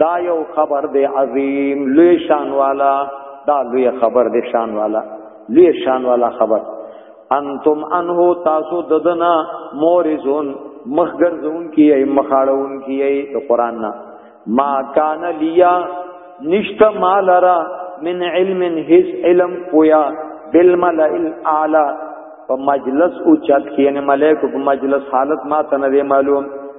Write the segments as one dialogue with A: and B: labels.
A: دا یو خبر دی عظیم لوی شان والا دا لوی خبر دی شان والا لوی شان والا خبر انتم انه تاسو ددنا مورزون مخګرزون کیای مخاړون کیای د قران نه ما کان لیا نشتا مالرا من علم هیڅ علم پویا بالملئ الاعلى په مجلس او چت کې یعنی ملائکه په مجلس حالت ما ته نه معلوم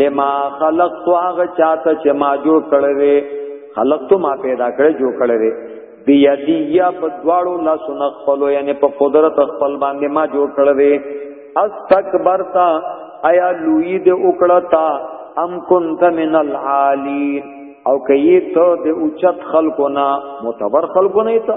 A: لما خلقت هغه چاته چې ما جوړ کړوي خلقت ما پیدا کړې جوړ کړوي بيدیا په دواړو لاسو نخپلو یعنی په قدرت خپل باندې ما جوړ کړوي استکبرتا ایا لوی دې وکړتا ام کنت من العالی او کئی تو دے اوچت خلقو نا متبر خلقو نہیں تا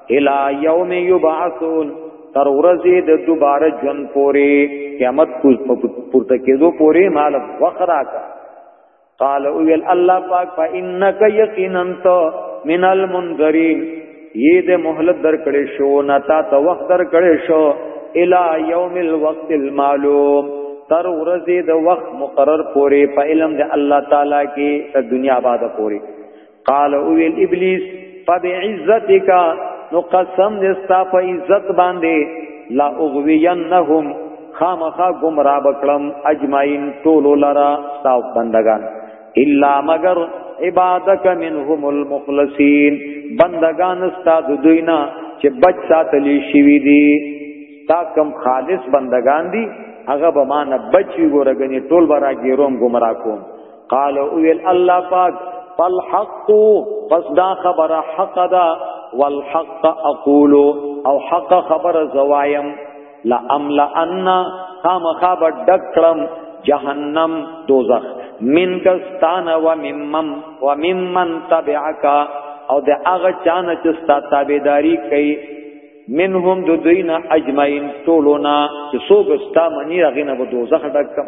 A: الا یوم یبعثون تر ورځې د دوباره جون پوري قیامت پورته کېدو پوري مال وخرا کا قال او یل الله پاک فانک یقینا تو من المنذرین یې د مهلت درکړې شو نه تا ته وخت درکړې شو الا یوم الوقت المعلوم تر ورځې د وخت مقرر پوري په علم د الله تعالی کې د دنیا آباد پوري قال اویل ابلیس فبعزتک نو قسم دې ستا په عزت باندې لا اغوینهم خامخا گمراه بکړم اجمعین ټول لرا ستا بندگان الا مگر عبادک منهم المخلصین بندگان ستا د دوینا چې بچ ساتلی شوی دی تا کم خالص بندگان دی هغه به مان بچی ګورګنی ټول برا ګیروم گمراه کوم قال اویل الله پاک فالحق پس دا خبر حق دا والحق اقول او حق خبر زوایم لا املا ان خامخا بډکړم جهنم دوزخ من کستان و ممم و ممن تبعک او د هغه چانه چې ستا تابعداري کوي منهم د دوی نه اجمعین ټولونا چې څوک ستا منی هغه نه به دوزخ ډکم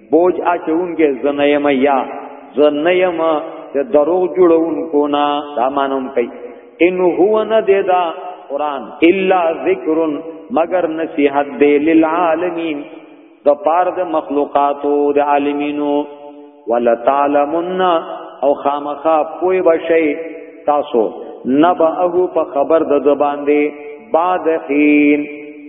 A: بوج اچون کې زنیم یا زنیم ته دروغ جوړونکو نه دا مانوم کوي ان هو نه دیدا قران الا ذکر مگر نصیحت دی للعالمین د پار د مخلوقاتو د عالمینو ولتعلمن او خامخا پوی بشی تاسو نبأه په خبر د زبان دی بعد حين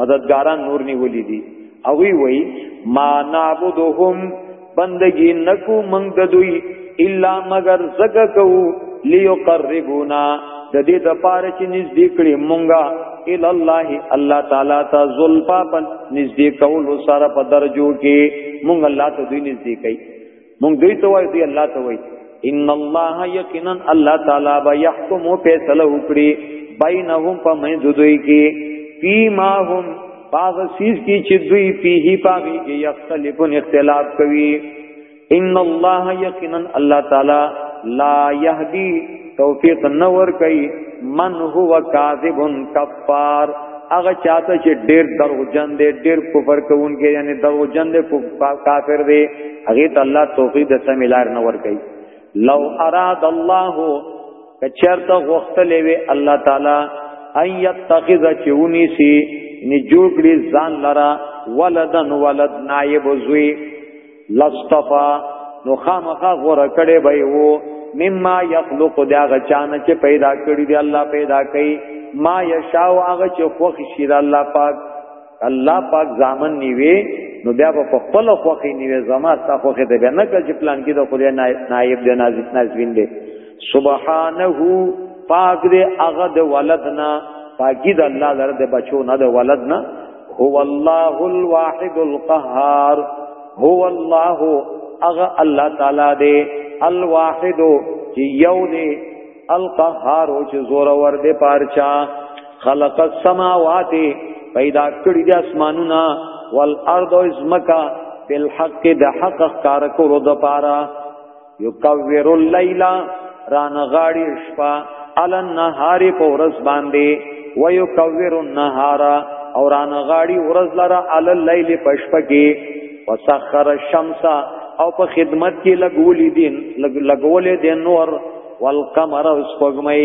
A: مددګاران نور نیولې دي او وی وی ما نعبدهم بندگی نکو منگ دوی الا مگر زکه کو ليقربونا د دې د پاره چې نږدې کړي مونږه ال الله الله تعالی ته ذلفا په نږدې کول سره په درجو کې مونږ الله ته دوی نږدې کوي مونږ دوی ته وایو دی الله ته وایي ان الله یقینا الله تعالی به يحكم فیصله وکړي بینهم په منځ دوی کې فيما هم باغ سیز کی چې دوی پیه پاغي کې یختلفون اختلاف کوي ان الله یقینا الله تعالی لا يهدي توفیق نور کوي من هو کاذب کفار هغه چاته چې ډیر دروغجن دی ډیر کفر کوونکی یعنی دروغجن دی کافر دی هغه ته الله توفیق د سمیلار نور کوي لو اراد الله کچرته غوښتلې وي الله تعالی ان یتخذ چونی سی نجوکړي ځان لرا ولدن ولد نائب زوی لصطفا نو خامخا غوړه کړي به وو مما یخلق دا غچانه چې پیدا کړی دی الله پیدا کوي ما یشاء هغه چې خوښ شي د الله پاک الله پاک ځامن نیوي نو بیا په خپل خوښ نیوي زما تا خوښ دی بیا نه کړ چې پلان کې د خدای نائب دی نازل نازوین دی سبحانه پاک دې هغه د ولدنا پاکی د الله لره د بچو نه د ولدنا هو الله الواحد القهار هو الله اغه الله تعالی دی الواحد چې یو دی القهار چې زور ور دی پارچا خلق السماوات پیدا کړی د اسمانونو والارض ازمکا بالحق د حق کار کولو د پاره یکور اللیل ران غاړي شپه عل النهار په ورځ باندې ويكور النهار او ران غاړي ورځ لره عل الليل په شپه کې وسخر الشمس او په خدمت کې لګولې دین لګولې دین نور والقمر اسقمي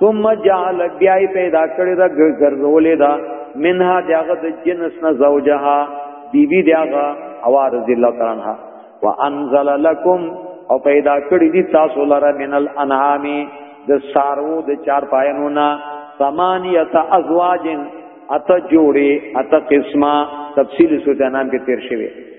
A: ثم جعل بیای پیدا کړی دا ګرځولې دا منها داغه د جنس نه زوجها بیبی داغه اوار رضی الله تعالی عنها وانزل لكم او پیدا کړی دي تاسو لره من الانعام د سارو د چار پایانو نا ثمانیت ازواجن اته جوړي اته قسمه تفصیل سوچانان کې تیر شوی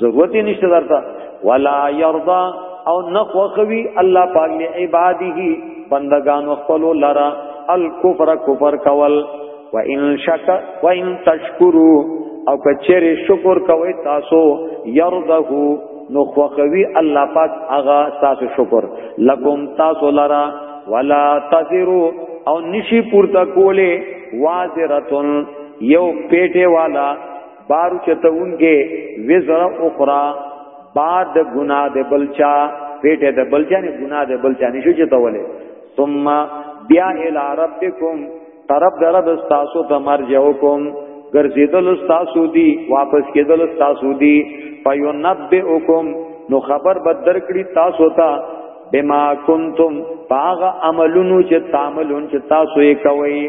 A: ضرورت نشته درته ولا يرضى او نخوخوي الله پاک له عباده بندگانو خپل لرا الکفر کفر کول وان شک وان تشکرو او کچره شکر کوي تاسو يرضه نو خوخوي الله پاک هغه تاسو شکر لکم تاسو لرا ولا تذرو او نشي پورته کوله وازرتن یو پیټه والا بارو چتونګه وزر اخرى بعد گناہ د بلچا پیټه د بلچا نه گناہ د بلچا نشو چتوله ثم بیا الی ربکم طرف در رب استاسو ته مرجعکم ګرځیدل استاسو دی واپس کېدل استاسو دی فینبئکم نو خبر بدر کړي تاسو ته بما کنتم باغ عملونو چې تعملون چې تاسو یې کوئ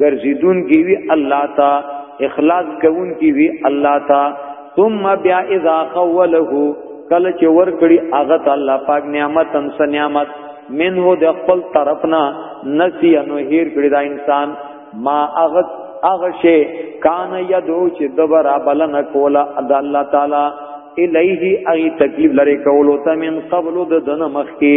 A: ګرځیدون کی وی الله تا اخلاص کوون کی وی الله تا ثم بیا اذا خوله کله چې ور کړی هغه ته الله پاک نعمت هم س نعمت منه د خپل طرفنا نسی انو هیر کړی دا انسان ما هغه هغه شی کان یدو چې دبر بلن کولا د الله تعالی الیه ای تکلیف لري کولو ته من قبل د دن مخکی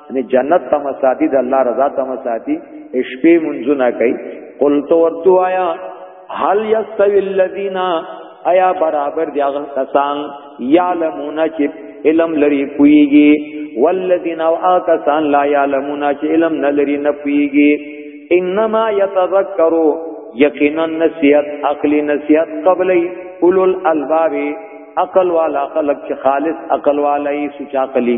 A: یعنی جنت تم ساتي د الله رضا تم ساتي شپې منځونه کوي قل تو ورتو آیا هل یستوی الذین آیا برابر دی هغه کسان یعلمون چې علم لري پويږي والذین او آکسان لا یعلمون چې علم نه لري نه پويږي انما یتذکروا یقینا نصیحت عقلی نصیحت قبلی اولو الالباب عقل والا خلق چې خالص عقل والا یې سوچا کلی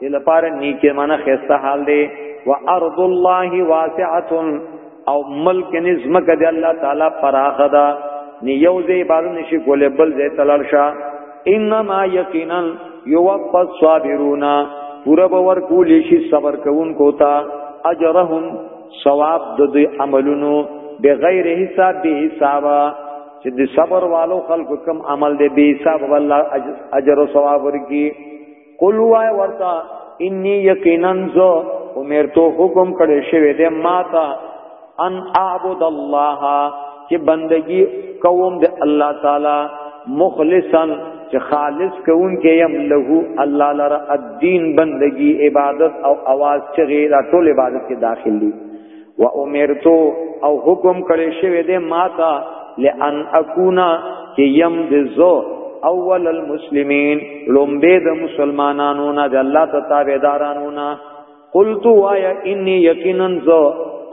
A: دې لپاره نیکه معنی خسته حال دی و ارض الله واسعه او ملک نظمک دی الله تعالی پراخه ده نی یو ځای عبادت نشي کولای بل ځای تلل شه انما یقینا یوفى الصابرون پورا باور کولی شي صبر کوونکو ته اجرهم ثواب د دوی عملونو بغیر حساب به حساب چې د صبر والو خلکو کم عمل دی به حساب والله اجر او ثواب ورکی قل وای ورتا انی یقینا زو عمر تو حکم کړي شوی دې ماتا ان اعبد الله چې بندگی کوم د الله تعالی مخلصا چې خالص کوون کې يم له الله لره الدين بندگی عبادت او आवाज چې غیر ټول عبادت کې داخلي و امرتو او حکم کړی شوی دی ماتا لئن اكونا کې يم د زو اول المسلمین لومبه د مسلمانانو نه د الله ته تابعدارانو نه قلت وایا انی یقینا زو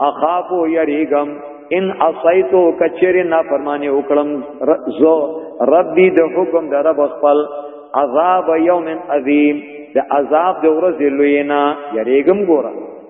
A: اخاف یریګم ان اصیتو کچری نا فرمانی وکړم زو ربی د حکم د رب خپل عذاب یوم عظیم د عذاب د ورځې لوینا یریګم ګورم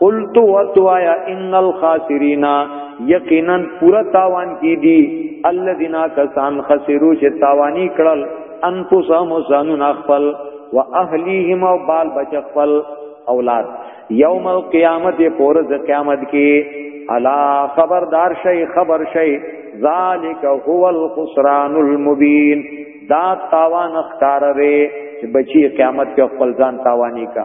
A: قلت وتوایا ان الخاسرین یقینا پورا تاوان کی دی الذین کسان خسرو چې تاوانی کړل انفسهم زانون خپل واهلیهم او بال بچ خپل اولاد یوم القیامت پورز قیامت کی الا خبردار شئی خبر شئی ذالک هو الخسران المبین دا تاوان اختار رے بچی قیامت کې خپل ځان تاوانی کا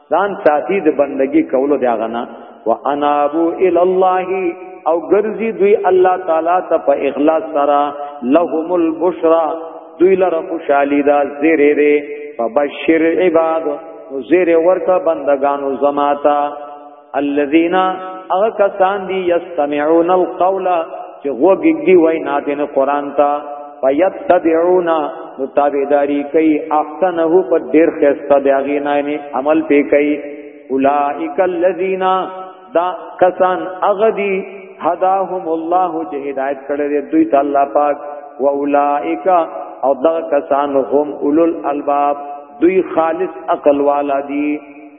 A: ځان ساتي د بندگی کولو دی غنا وانابو ال الله او ګرځي دوی الله تعالی ته په اخلاص سره لهم البشرا دوی لره خوشالي دا زیره دی فبشر عباد زیره ورکا بندگانو زماتا الذين اغه کسان دي یستمعون القول چې غوږ دی وای نادین قران ته فیتبعون نو تابعداری کوي احسنه په ډیر خسته دی هغه نه نه عمل پی کوي اولائک الذین دا کسان اغدی هداهم الله چې هدایت کړی دوی ته الله پاک و اولائک او دا کسان هم اولل الباب دوی خالص عقل والا دي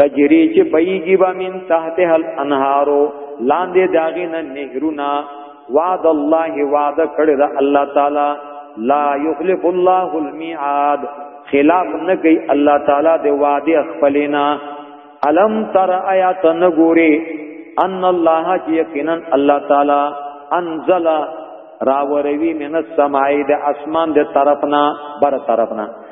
A: تجری چې بېږي به من تحت هل انهارو لاندې داغې نه نهرونا وعد الله وعد کړی دا الله تعالی لا یخلف الله المیعاد خلاف نه کوي الله تعالی د وعده خپلینا الم تر آیات نه ګوري ان الله یقینا الله تعالی انزل راوروي من السماء د اسمان د طرفنا بر طرفنا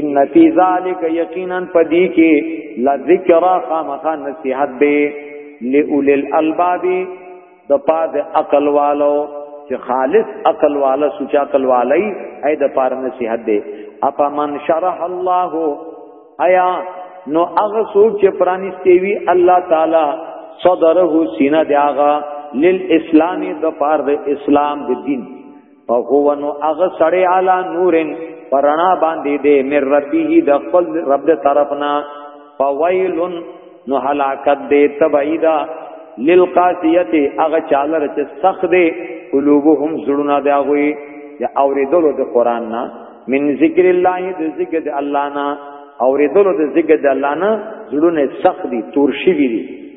A: ان فی ذلک یقینا پدی کی لذکر خامخ نصیحت دی لئول الالباب د پاد عقل والو چې خالص عقل والا سوچ عقل والی اې د پار نصیحت دی اپا من شرح الله ایا نو هغه سوچ چې پرانیستی وی الله تعالی صدره سینه دی هغه للاسلام د پار د اسلام د دین فهو نو هغه سړی علی نورن پرانا باندې دې مر ربه د خپل رب د طرفنا فویل نو هلاکت دې تبعیدا للقاسیت هغه چالر چې سخت دې قلوبهم زړونه دی هغه یا اوریدلو د قران نه من ذکر الله د ذکر د الله نه اوریدلو د ذکر د الله نه زړونه سخت دي تور شي دي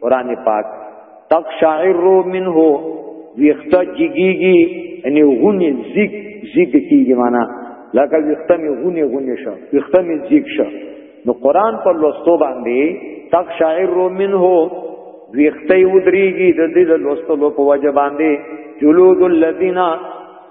A: قران پاک تقشعر منه ویخته جګیږي ان غونی زیګ زیګ کیږي معنا لکه ویخته می غونی غونی شو ویخته می زیګ شو نو قران په لوستو باندې تقشعر منه ویخته ودریږي د دې لوستلو په وجه باندې جلود الذین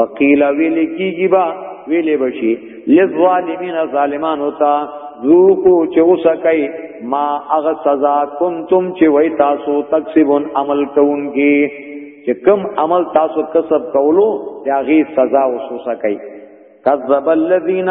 A: وقیل ویل کیږي با ویل بشي للظالمین ظالمان ہوتا ذوقو چې وسکای ما اغه سزا کنتم چې وای تاسو تکسبون عمل کوونکی چې کم عمل تاسو کسب کولو دا غي سزا وسوسکای کذب الذین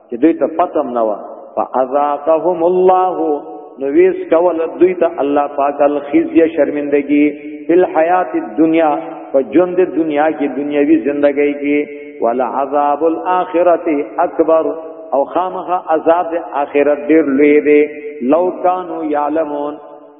A: چې دوی ته پتم نه و فاذاقهم الله نو ویس کول دوی ته الله پاک الخزي شرمندگی فل حیات الدنیا په ژوند دنیا کې دنیوي ژوندۍ کې ولا عذاب الاخرته اکبر او خامخ عذاب اخرت ډیر لوی دی لو کانوا یعلمون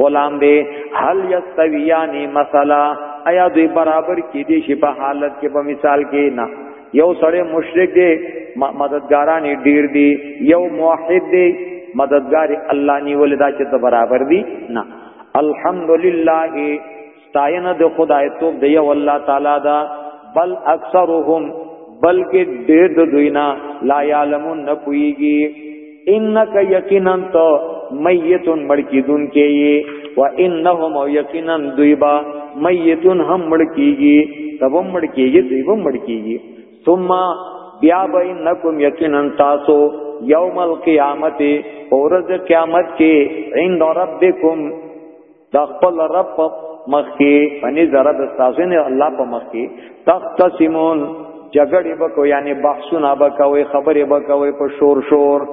A: غلام دی هل یستویانی مثلا ایا دوی برابر کې دي شي په حالت کې په مثال کې نه یو سړی مشرک دی مددګاران ډیر دي یو موحد دی مددګار الله نیول دا چې برابر دي نه الحمدلله ستاینه د خدای توب دی او الله تعالی دا بل اکثرهم بلکې ډېر د دوی نه لا یعلمون نه پويږي انک یقینا تو میتون مړکیدون کې و انهم یقینا دوی با میتون هم مړکیږي تب مړکیږي دوی هم مړکیږي ثم بیا بینکم یقینا تاسو یوم القیامت اورز قیامت کې عند ربکم د خپل رب په مخ کې پني زره د تاسو نه الله په مخ کې تختصمون جګړې وکوي یعنی بحثونه وکوي خبرې وکوي په شور شور